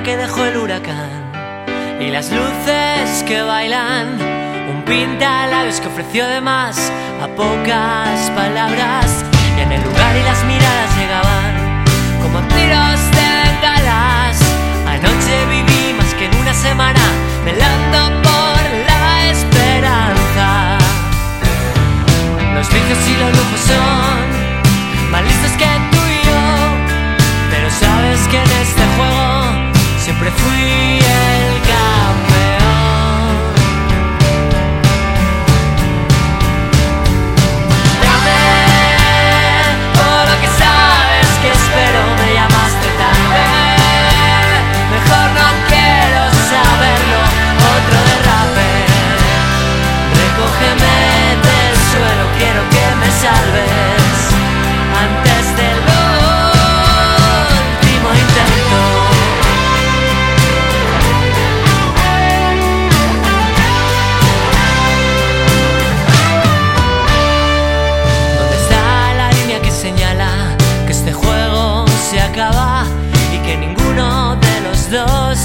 que dejó el huracán y las luces que bailan. Un pintalabios que ofreció de más a pocas palabras y en el lugar y las miradas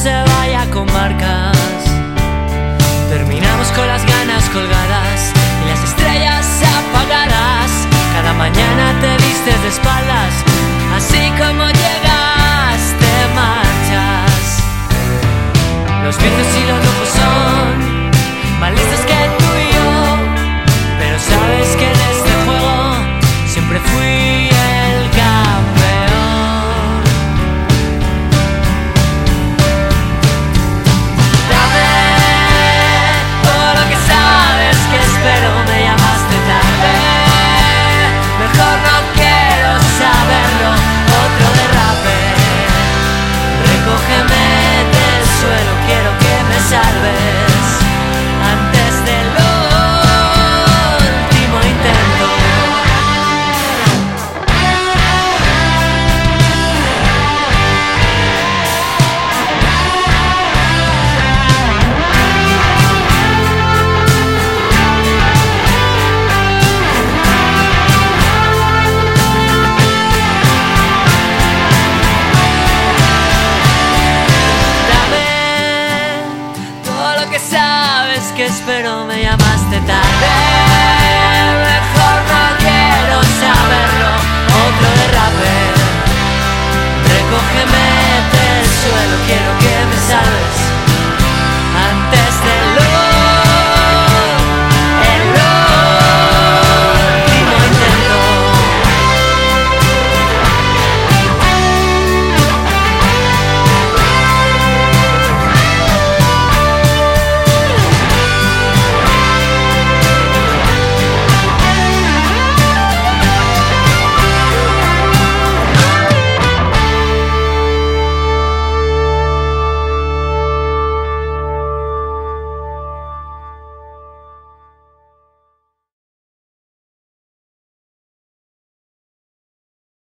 se vaya con marcas. Terminamos con las ganas colgadas y las estrellas apagadas. Cada mañana te vistes de espaldas, así como llegas te marchas. Los vientos y los lujos son más listos que pero me llamaste tarde.